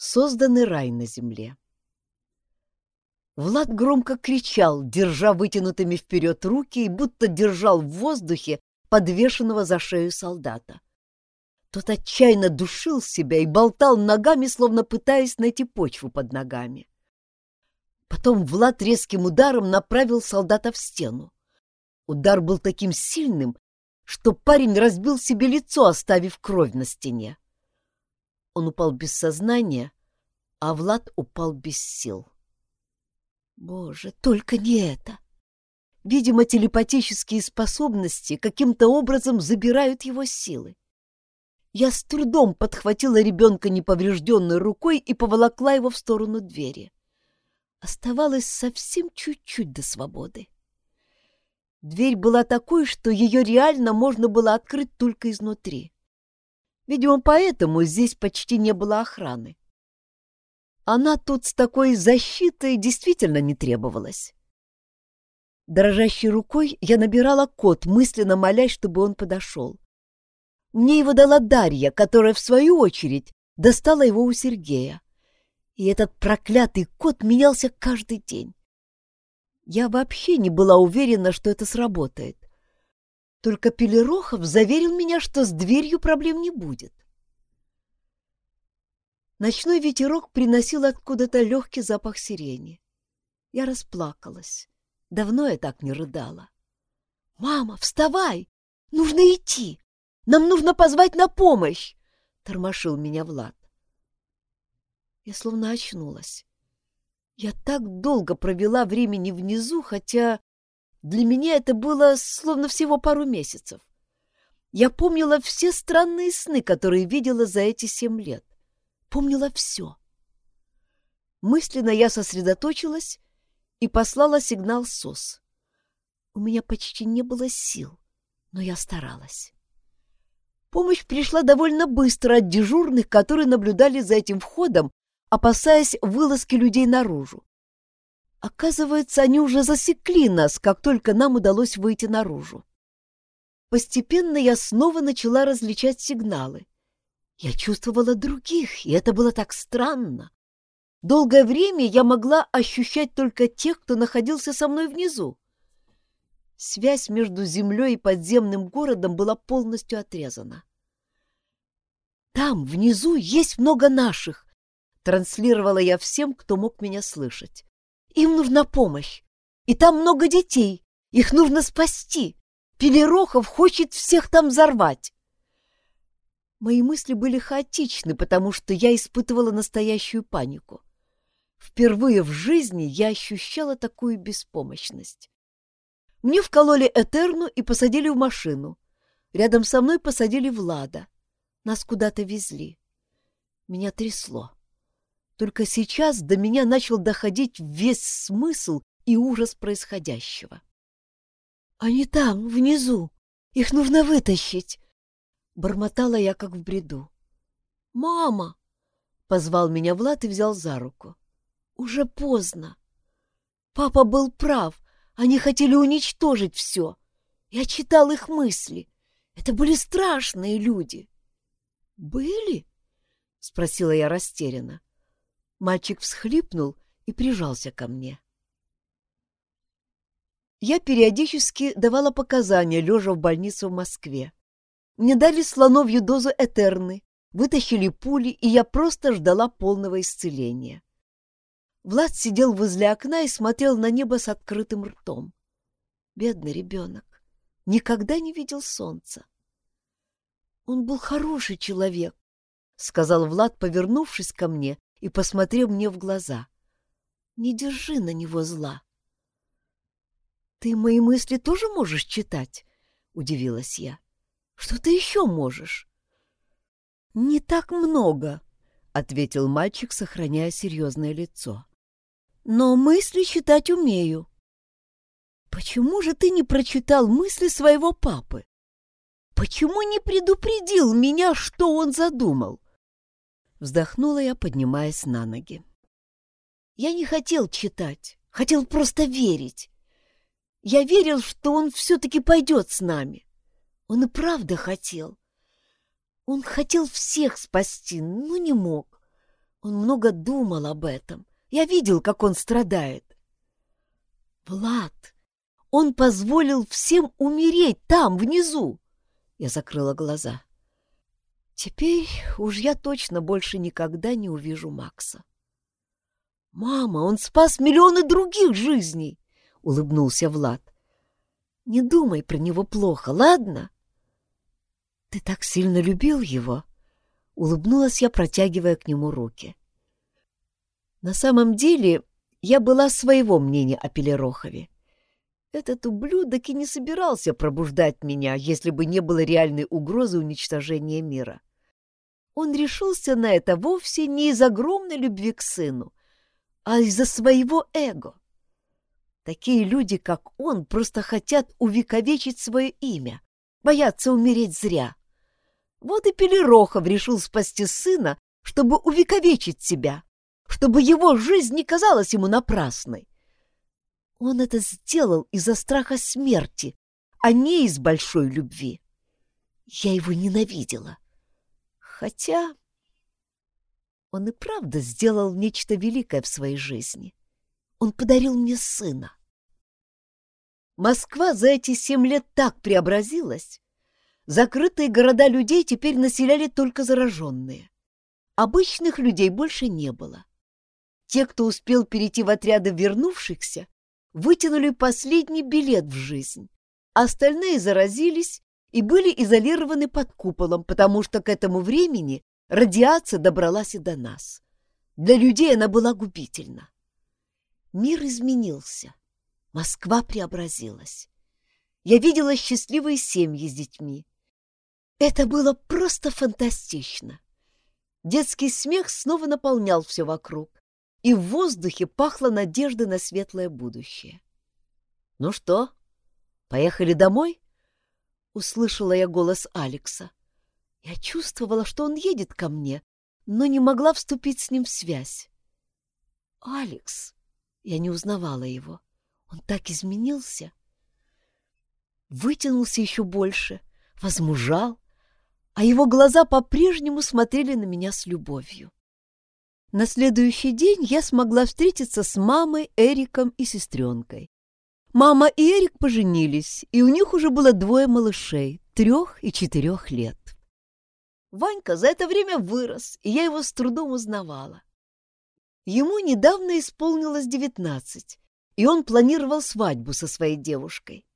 Созданный рай на земле. Влад громко кричал, держа вытянутыми вперед руки и будто держал в воздухе подвешенного за шею солдата. Тот отчаянно душил себя и болтал ногами, словно пытаясь найти почву под ногами. Потом Влад резким ударом направил солдата в стену. Удар был таким сильным, что парень разбил себе лицо, оставив кровь на стене. Он упал без сознания, а Влад упал без сил. Боже, только не это! Видимо, телепатические способности каким-то образом забирают его силы. Я с трудом подхватила ребенка неповрежденной рукой и поволокла его в сторону двери. Оставалось совсем чуть-чуть до свободы. Дверь была такой, что ее реально можно было открыть только изнутри. Видимо, поэтому здесь почти не было охраны. Она тут с такой защитой действительно не требовалась. Дрожащей рукой я набирала код, мысленно молясь, чтобы он подошел. Мне его дала Дарья, которая, в свою очередь, достала его у Сергея. И этот проклятый код менялся каждый день. Я вообще не была уверена, что это сработает. Только Пелерохов заверил меня, что с дверью проблем не будет. Ночной ветерок приносил откуда-то легкий запах сирени. Я расплакалась. Давно я так не рыдала. «Мама, вставай! Нужно идти! Нам нужно позвать на помощь!» — тормошил меня Влад. Я словно очнулась. Я так долго провела времени внизу, хотя для меня это было словно всего пару месяцев. Я помнила все странные сны, которые видела за эти семь лет. Помнила все. Мысленно я сосредоточилась и послала сигнал СОС. У меня почти не было сил, но я старалась. Помощь пришла довольно быстро от дежурных, которые наблюдали за этим входом, опасаясь вылазки людей наружу. Оказывается, они уже засекли нас, как только нам удалось выйти наружу. Постепенно я снова начала различать сигналы. Я чувствовала других, и это было так странно. Долгое время я могла ощущать только тех, кто находился со мной внизу. Связь между землей и подземным городом была полностью отрезана. «Там, внизу, есть много наших», — транслировала я всем, кто мог меня слышать. Им нужна помощь. И там много детей. Их нужно спасти. Пелерохов хочет всех там взорвать. Мои мысли были хаотичны, потому что я испытывала настоящую панику. Впервые в жизни я ощущала такую беспомощность. Мне вкололи Этерну и посадили в машину. Рядом со мной посадили Влада. Нас куда-то везли. Меня трясло. Только сейчас до меня начал доходить весь смысл и ужас происходящего. «Они там, внизу! Их нужно вытащить!» Бормотала я, как в бреду. «Мама!» — позвал меня Влад и взял за руку. «Уже поздно. Папа был прав. Они хотели уничтожить все. Я читал их мысли. Это были страшные люди». «Были?» — спросила я растерянно. Мальчик всхлипнул и прижался ко мне. Я периодически давала показания, лежа в больнице в Москве. Мне дали слоновью дозу Этерны, вытащили пули, и я просто ждала полного исцеления. Влад сидел возле окна и смотрел на небо с открытым ртом. Бедный ребенок. Никогда не видел солнца. Он был хороший человек, — сказал Влад, повернувшись ко мне и посмотрел мне в глаза. «Не держи на него зла». «Ты мои мысли тоже можешь читать?» — удивилась я. «Что ты еще можешь?» «Не так много», — ответил мальчик, сохраняя серьезное лицо. «Но мысли читать умею». «Почему же ты не прочитал мысли своего папы? Почему не предупредил меня, что он задумал?» Вздохнула я, поднимаясь на ноги. Я не хотел читать, хотел просто верить. Я верил, что он все-таки пойдет с нами. Он и правда хотел. Он хотел всех спасти, но не мог. Он много думал об этом. Я видел, как он страдает. Влад, он позволил всем умереть там, внизу. Я закрыла глаза. Теперь уж я точно больше никогда не увижу Макса. «Мама, он спас миллионы других жизней!» — улыбнулся Влад. «Не думай про него плохо, ладно?» «Ты так сильно любил его?» — улыбнулась я, протягивая к нему руки. На самом деле я была своего мнения о Пелерохове. Этот ублюдок и не собирался пробуждать меня, если бы не было реальной угрозы уничтожения мира. Он решился на это вовсе не из огромной любви к сыну, а из-за своего эго. Такие люди, как он, просто хотят увековечить свое имя, боятся умереть зря. Вот и Пелерохов решил спасти сына, чтобы увековечить себя, чтобы его жизнь не казалась ему напрасной. Он это сделал из-за страха смерти, а не из большой любви. Я его ненавидела. Хотя он и правда сделал нечто великое в своей жизни. Он подарил мне сына. Москва за эти семь лет так преобразилась. Закрытые города людей теперь населяли только зараженные. Обычных людей больше не было. Те, кто успел перейти в отряды вернувшихся, вытянули последний билет в жизнь. Остальные заразились и были изолированы под куполом, потому что к этому времени радиация добралась и до нас. Для людей она была губительна. Мир изменился. Москва преобразилась. Я видела счастливые семьи с детьми. Это было просто фантастично. Детский смех снова наполнял все вокруг и в воздухе пахло надеждой на светлое будущее. «Ну что, поехали домой?» — услышала я голос Алекса. Я чувствовала, что он едет ко мне, но не могла вступить с ним в связь. «Алекс!» — я не узнавала его. Он так изменился. Вытянулся еще больше, возмужал, а его глаза по-прежнему смотрели на меня с любовью. На следующий день я смогла встретиться с мамой, Эриком и сестренкой. Мама и Эрик поженились, и у них уже было двое малышей, трех и четырех лет. Ванька за это время вырос, и я его с трудом узнавала. Ему недавно исполнилось девятнадцать, и он планировал свадьбу со своей девушкой.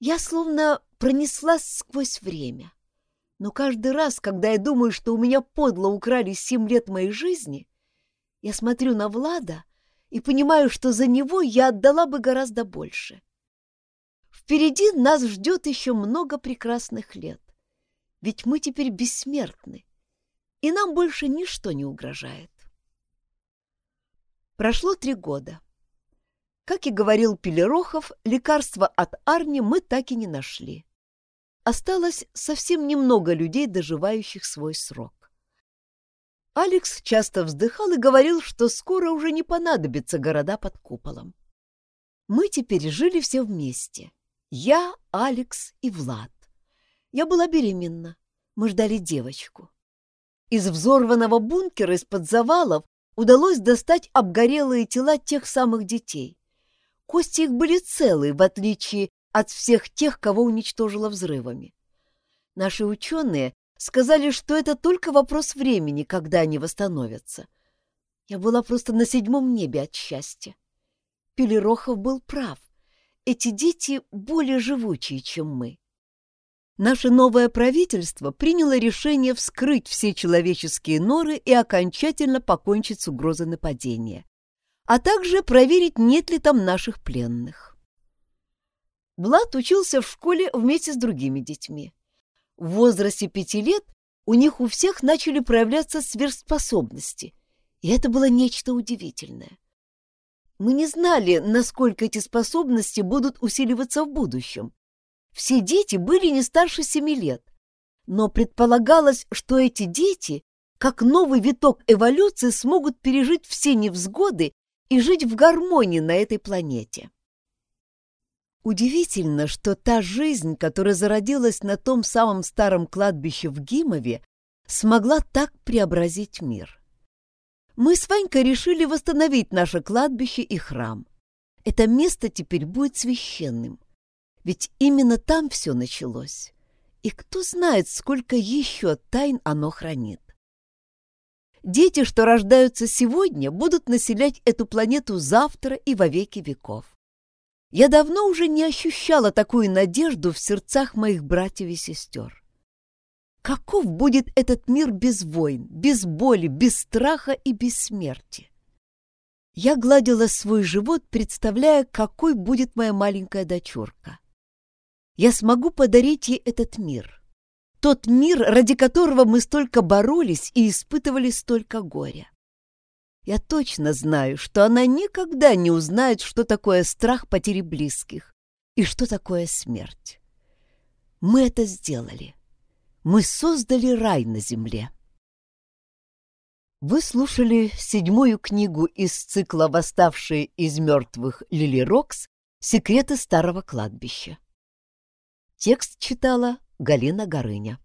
Я словно пронеслась сквозь время. Но каждый раз, когда я думаю, что у меня подло украли семь лет моей жизни, я смотрю на Влада и понимаю, что за него я отдала бы гораздо больше. Впереди нас ждет еще много прекрасных лет, ведь мы теперь бессмертны, и нам больше ничто не угрожает. Прошло три года. Как и говорил Пелерохов, лекарства от Арни мы так и не нашли осталось совсем немного людей, доживающих свой срок. Алекс часто вздыхал и говорил, что скоро уже не понадобятся города под куполом. Мы теперь жили все вместе. Я, Алекс и Влад. Я была беременна. Мы ждали девочку. Из взорванного бункера из-под завалов удалось достать обгорелые тела тех самых детей. Кости их были целые, в отличие от всех тех, кого уничтожило взрывами. Наши ученые сказали, что это только вопрос времени, когда они восстановятся. Я была просто на седьмом небе от счастья. Пелерохов был прав. Эти дети более живучие, чем мы. Наше новое правительство приняло решение вскрыть все человеческие норы и окончательно покончить с угрозой нападения, а также проверить, нет ли там наших пленных. Влад учился в школе вместе с другими детьми. В возрасте пяти лет у них у всех начали проявляться сверхспособности, и это было нечто удивительное. Мы не знали, насколько эти способности будут усиливаться в будущем. Все дети были не старше семи лет, но предполагалось, что эти дети, как новый виток эволюции, смогут пережить все невзгоды и жить в гармонии на этой планете. Удивительно, что та жизнь, которая зародилась на том самом старом кладбище в Гимове, смогла так преобразить мир. Мы с Ванькой решили восстановить наше кладбище и храм. Это место теперь будет священным. Ведь именно там все началось. И кто знает, сколько еще тайн оно хранит. Дети, что рождаются сегодня, будут населять эту планету завтра и во веки веков. Я давно уже не ощущала такую надежду в сердцах моих братьев и сестер. Каков будет этот мир без войн, без боли, без страха и без смерти? Я гладила свой живот, представляя, какой будет моя маленькая дочурка. Я смогу подарить ей этот мир. Тот мир, ради которого мы столько боролись и испытывали столько горя. Я точно знаю, что она никогда не узнает, что такое страх потери близких и что такое смерть. Мы это сделали. Мы создали рай на земле. Вы слушали седьмую книгу из цикла «Восставшие из мертвых Лили Рокс. Секреты старого кладбища». Текст читала Галина Горыня.